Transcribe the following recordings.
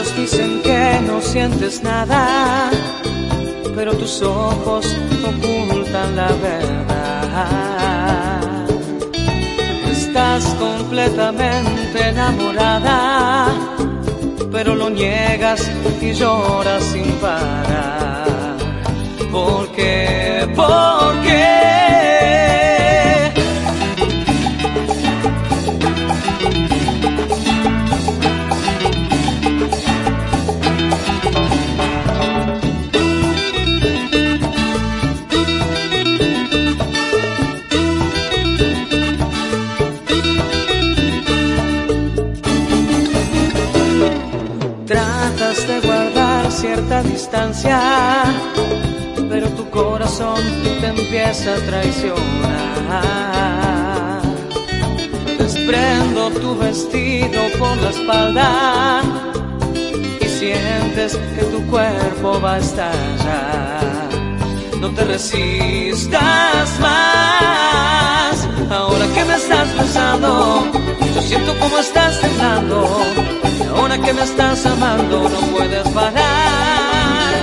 Dicen que no sientes nada, pero tus ojos ocultan la verdad. Estás completamente enamorada, pero lo niegas y lloras sin parar. ¿Por qué? ¿Por qué? Tratas de guardar cierta distancia, pero tu corazón te empieza a traicionar. Desprendo tu vestido por la espalda y sientes que tu cuerpo va a estallar. No te resistas más. Ahora que me estás besando, yo siento como estás temblando. Que me estás amando, no puedes parar.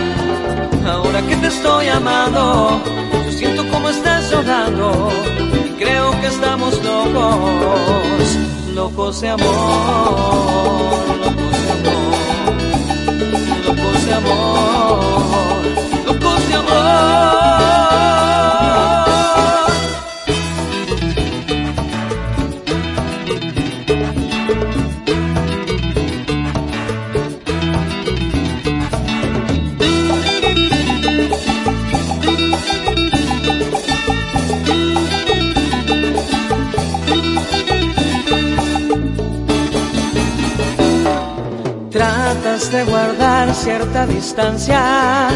Ahora que te estoy amando, yo siento como estás llorando. Y creo que estamos locos, locos de amor, locos de amor, locos de amor, Tratas de guardar cierta distancia,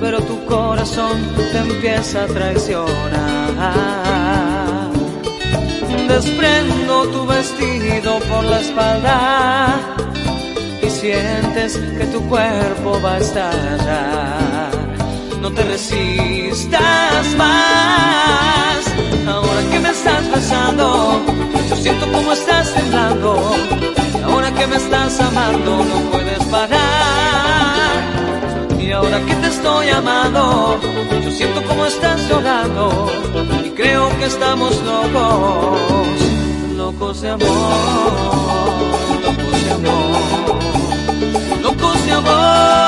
pero tu corazón te empieza a traicionar. Desprendo tu vestido por la espalda y sientes que tu cuerpo va a estallar. No te resistas más. Ahora que me estás besando, yo siento como estás temblando. Ahora que me estás amando, no. Y ahora que te estoy amando, yo siento como estás llorando. Y creo que estamos locos, locos de amor, locos de amor, locos de amor.